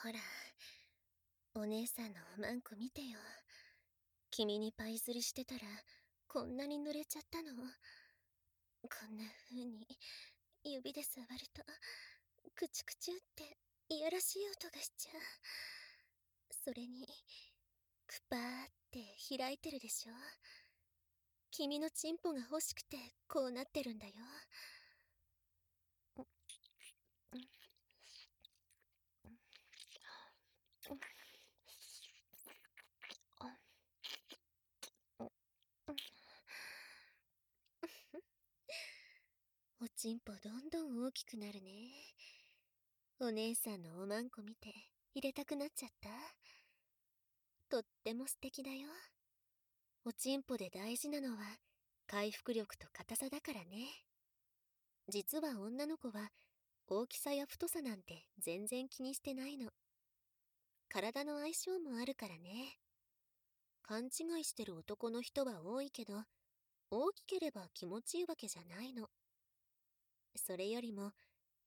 ほら、お姉さんのおまんこ見てよ。君にパイ釣りしてたら、こんなに濡れちゃったの？こんな風に、指で触ると、くちくちゅっていやらしい音がしちゃう。それに、くぱーって開いてるでしょ？君のチンポが欲しくてこうなってるんだよ。おちんぽどんどん大きくなるね。お姉さんのおまんこ見て入れたくなっちゃった？とっても素敵だよ。おちんぽで大事なのは回復力と硬さだからね。実は女の子は大きさや太さなんて全然気にしてないの。体の相性もあるからね。勘違いしてる男の人は多いけど、大きければ気持ちいいわけじゃないの。それよりも、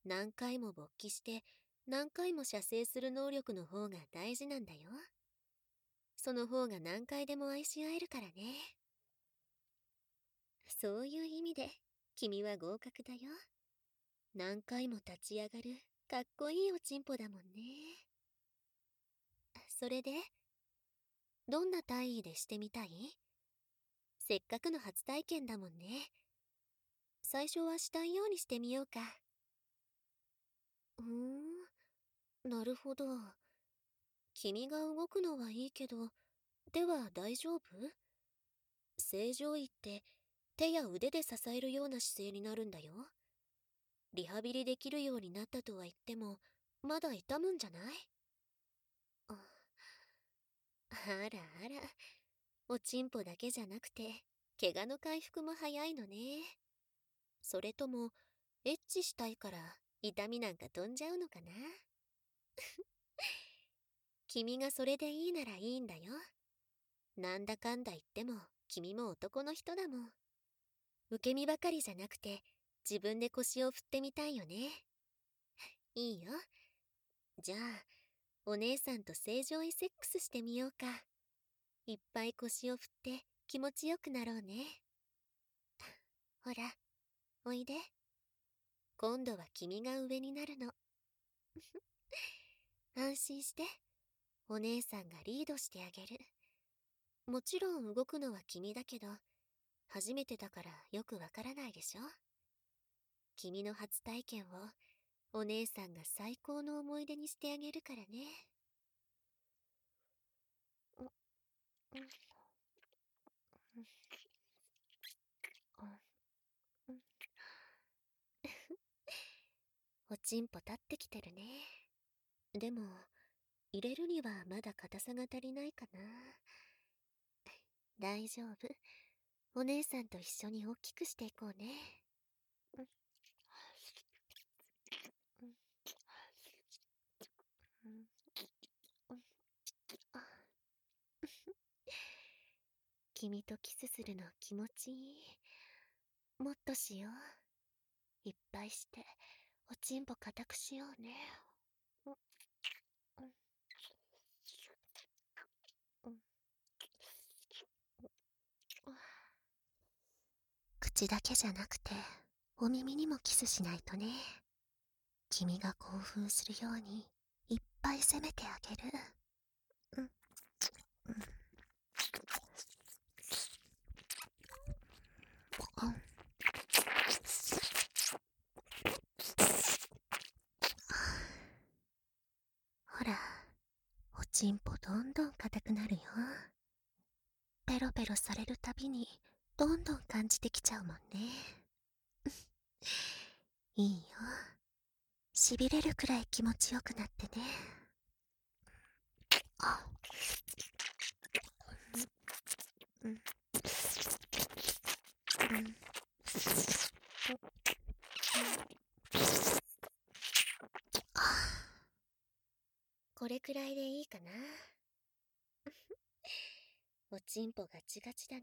何回も勃起して、何回も射精する能力の方が大事なんだよ。その方が何回でも愛し合えるからね。そういう意味で、君は合格だよ。何回も立ち上がる、かっこいいおちんぽだもんね。それで、どんな体位でしてみたい？せっかくの初体験だもんね。最初はしたいようにしてみようか。ふーん、なるほど。君が動くのはいいけど、では大丈夫？正常位って手や腕で支えるような姿勢になるんだよ。リハビリできるようになったとは言っても、まだ痛むんじゃない？あらあら、おちんぽだけじゃなくて、怪我の回復も早いのね。それとも、エッチしたいから痛みなんか飛んじゃうのかな？君がそれでいいならいいんだよ。なんだかんだ言っても君も男の人だもん。受け身ばかりじゃなくて自分で腰を振ってみたいよね。いいよ。じゃあ、お姉さんと正常位セックスしてみようか。いっぱい腰を振って気持ちよくなろうね。ほら、おいで。今度は君が上になるの。安心して。お姉さんがリードしてあげる。もちろん動くのは君だけど、初めてだからよくわからないでしょ君の初体験をお姉さんが最高の思い出にしてあげるからね。おちんぽ立ってきてるね。でも、入れるにはまだ硬さが足りないかな。大丈夫。お姉さんと一緒に大きくしていこうね。君とキスするの気持ちいい。もっとしよう。いっぱいして、おちんぽ固くしようね。口だけじゃなくて、お耳にもキスしないとね。君が興奮するように、いっぱい責めてあげる。うん。うん。ほら、おちんどんどん硬くなるよ。ペロペロされるたびに、どんどん感じてきちゃうもんね。いいよ。痺れるくらい気持ちよくなってね。あ。うん。うん。これくらいでいいかな。おちんぽガチガチだね。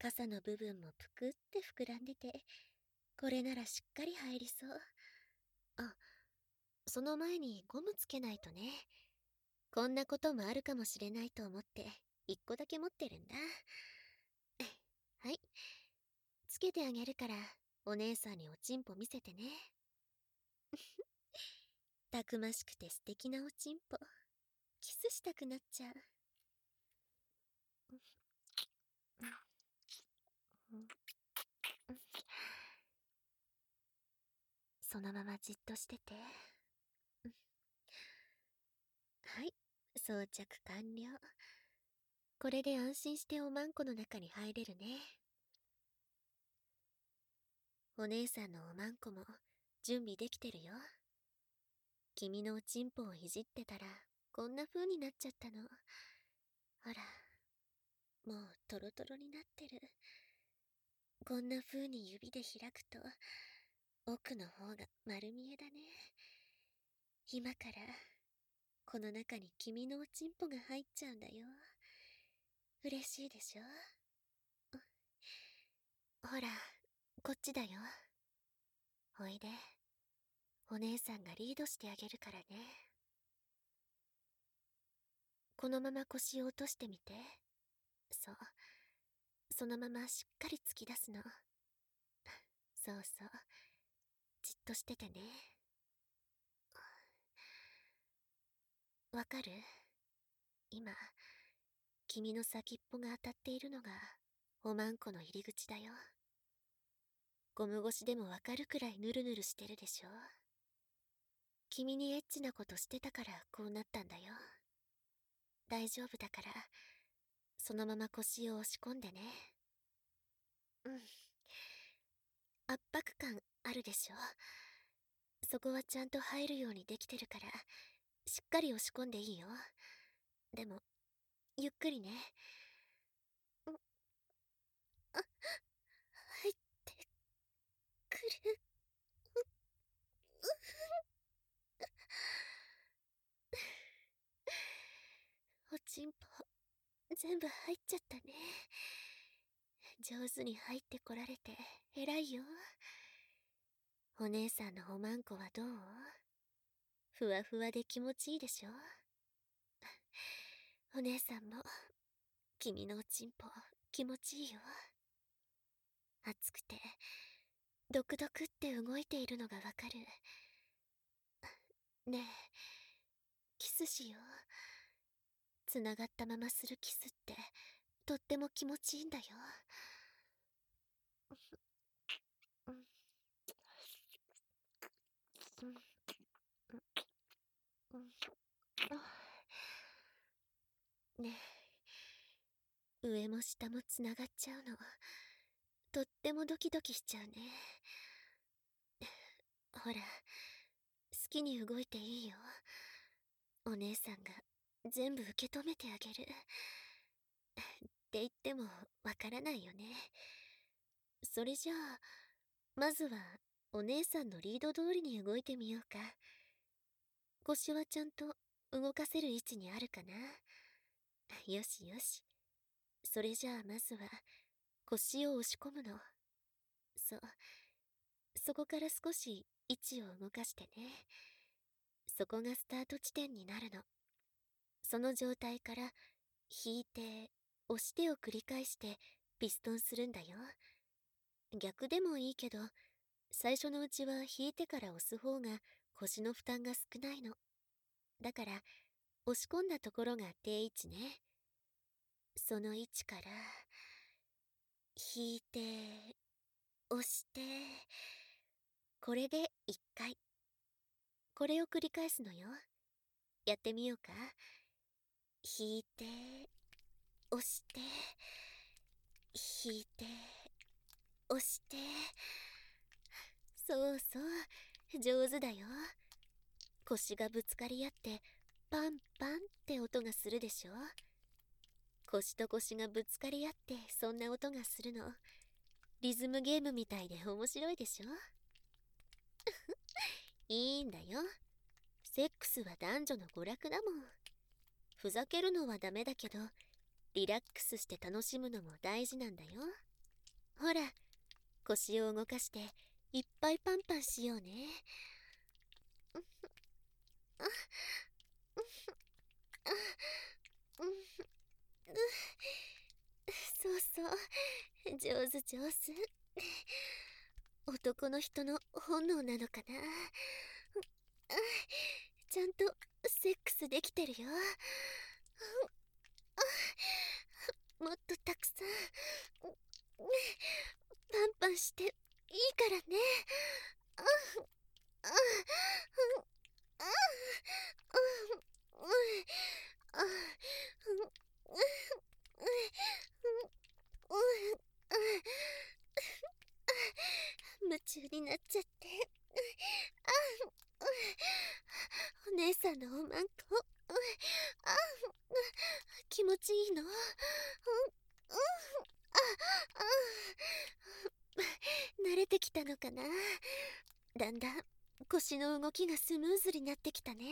傘の部分もぷくって膨らんでて、これならしっかり入りそう。あ、その前にゴムつけないとね。こんなこともあるかもしれないと思って、一個だけ持ってるんだ。はい。つけてあげるから、お姉さんにおちんぽ見せてね。たくましくて素敵なおちんぽ。キスしたくなっちゃう。そのままじっとしてて。はい、装着完了。これで安心しておまんこの中に入れるね。お姉さんのおまんこも準備できてるよ。君のおちんぽをいじってたら、こんな風になっちゃったの。ほら、もうトロトロになってる。こんな風に指で開くと、奥の方が丸見えだね。今から、この中に君のおちんぽが入っちゃうんだよ。嬉しいでしょ？ほら、こっちだよ。おいで。お姉さんがリードしてあげるからね。このまま腰を落としてみて。そう。そのまましっかり突き出すの。そうそう。じっとしててね。わかる？今、君の先っぽが当たっているのが、おまんこの入り口だよ。ゴム越しでもわかるくらいヌルヌルしてるでしょ君にエッチなことしてたからこうなったんだよ。大丈夫だから、そのまま腰を押し込んでね。うん。圧迫感あるでしょそこはちゃんと入るようにできてるから、しっかり押し込んでいいよ。でも、ゆっくりね。んあ、入ってくる。おちんぽ、全部入っちゃったね。上手に入ってこられて偉いよ。お姉さんのおまんこはどう？ふわふわで気持ちいいでしょ？お姉さんも、君のおちんぽ気持ちいいよ。熱くて、ドクドクって動いているのがわかる。ねえ、キスしよう。つながったままするキスって、とっても気持ちいいんだよ。ねえ上も下もつながっちゃうの。とってもドキドキしちゃうね。ほら、好きに動いていいよ。お姉さんが全部受け止めてあげる。って言ってもわからないよね。それじゃあ、まずはお姉さんのリード通りに動いてみようか。腰はちゃんと動かせる位置にあるかな。よしよし。それじゃあまずは腰を押し込むの。そう。そこから少し位置を動かしてね。そこがスタート地点になるの。その状態から引いて、押してを繰り返してピストンするんだよ。逆でもいいけど、最初のうちは引いてから押す方が腰の負担が少ないの。だから、押し込んだところが定位置ね。その位置から、引いて、押して、これで一回。これを繰り返すのよ。やってみようか。引いて、押して、引いて、押して。そうそう、上手だよ。腰がぶつかり合って、パンパンって音がするでしょ腰と腰がぶつかり合ってそんな音がするの。リズムゲームみたいで面白いでしょ いいんだよ。セックスは男女の娯楽だもん。ふざけるのはダメだけど、リラックスして楽しむのも大事なんだよ。ほら、腰を動かしていっぱいパンパンしようね。そうそう上手上手男の人の本能なのかなちゃんとセックスできてるよ。もっとたくさんパンパンしていいからね。夢中になっちゃってお姉さんのおまんこ気持ちいいの？慣れてきたのかな？だんだん腰の動きがスムーズになってきたね。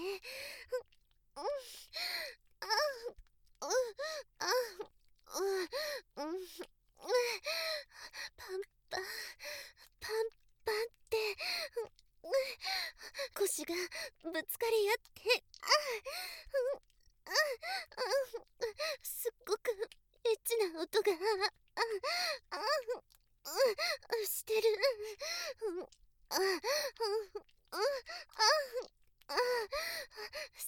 パンパンパンパンって 腰がぶつかり合ってすっごくエッチな音がしてる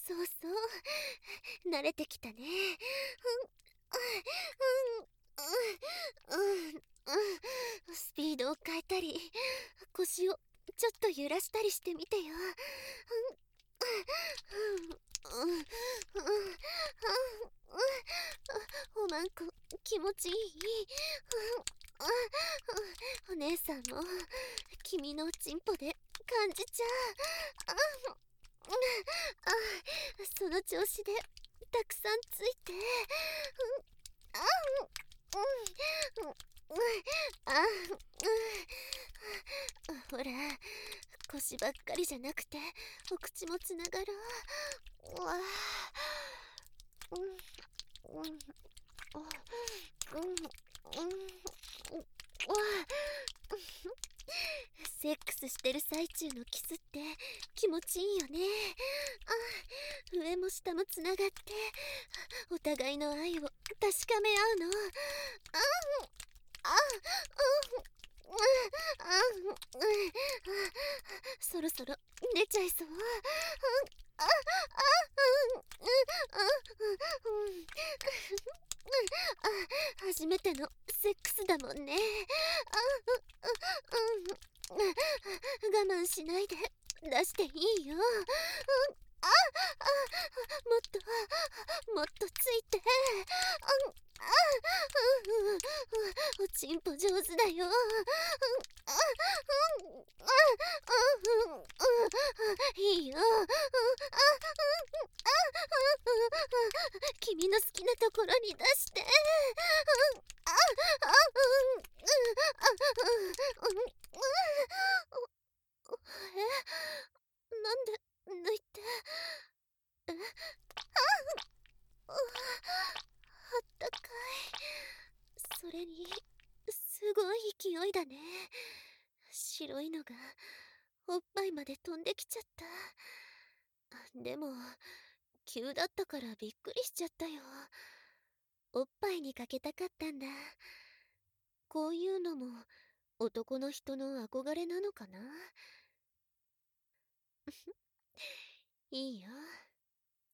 そうそう慣れてきたねスピードを変えたり腰をちょっと揺らしたりしてみてよ。おまん。こ気持ちいいお姉さん。も君のチンポで感じちゃうその調子でたくさん。ついてほら腰ばっかりじゃなくてお口もつながろうわうんうんうんセックスしてる最中のキスって気持ちいいよねあ上も下もつながってお互いの愛を確かめ合うのああそろそろ寝ちゃいそう初めてのセックスだもんね我慢しないで出していいよああもっともっとついておちんぽ上手だよ。いいよ君の好きなところに出してえなんで抜いてえああったかいそれにすごい勢いだね。白いのがおっぱいまで飛んできちゃった。でも急だったからびっくりしちゃったよ。おっぱいにかけたかったんだ。こういうのも男の人の憧れなのかな？いいよ。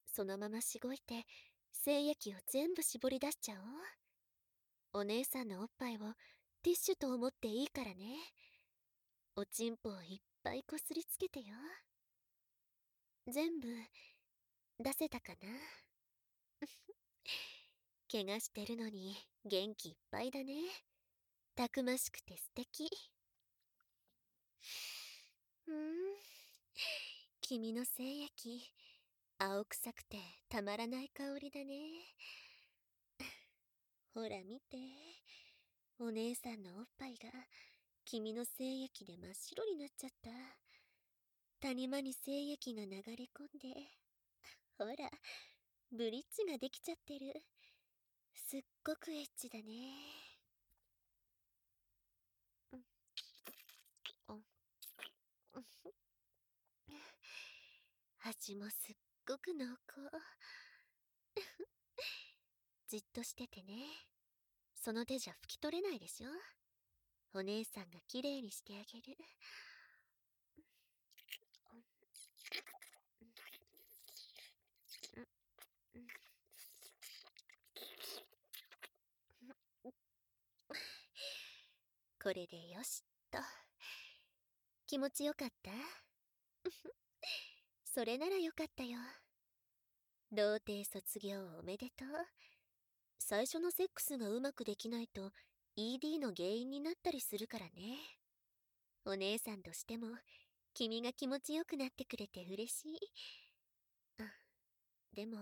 そのまましごいて精液を全部絞り出しちゃおう。お姉さんのおっぱいをティッシュと思っていいからね。おちんぽをいっぱいこすりつけてよ。全部出せたかな。怪我してるのに元気いっぱいだね。たくましくて素敵。うん。君の精液青臭くてたまらない香りだね。ほら見て。お姉さんのおっぱいが君の精液で真っ白になっちゃった谷間に精液が流れ込んでほらブリッジができちゃってるすっごくエッチだね味もすっごく濃厚。じっとしててね。その手じゃ拭き取れないでしょお姉さんがきれいにしてあげる。これでよしっと。気持ちよかった？それならよかったよ。童貞卒業おめでとう。最初のセックスがうまくできないと ED の原因になったりするからね。お姉さんとしても君が気持ちよくなってくれて嬉しい。あ、でも、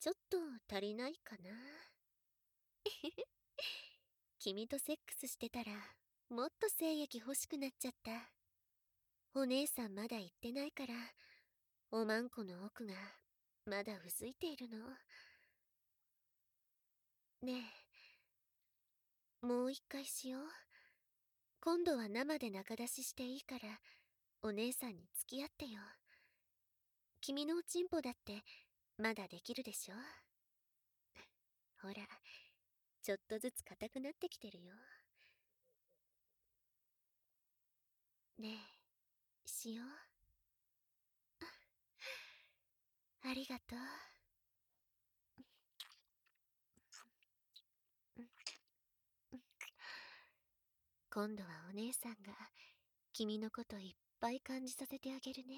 ちょっと足りないかな。君とセックスしてたら、もっと精液欲しくなっちゃった。お姉さんまだ言ってないから、おまんこの奥が、まだうずいているの。ねえ、もう一回しよう。今度は生で仲出ししていいから、お姉さんに付き合ってよ。君のおちんぽだって、まだできるでしょ？ほら、ちょっとずつ硬くなってきてるよ。ねえ、しよう。ありがとう。今度はお姉さんが君のこといっぱい感じさせてあげるね。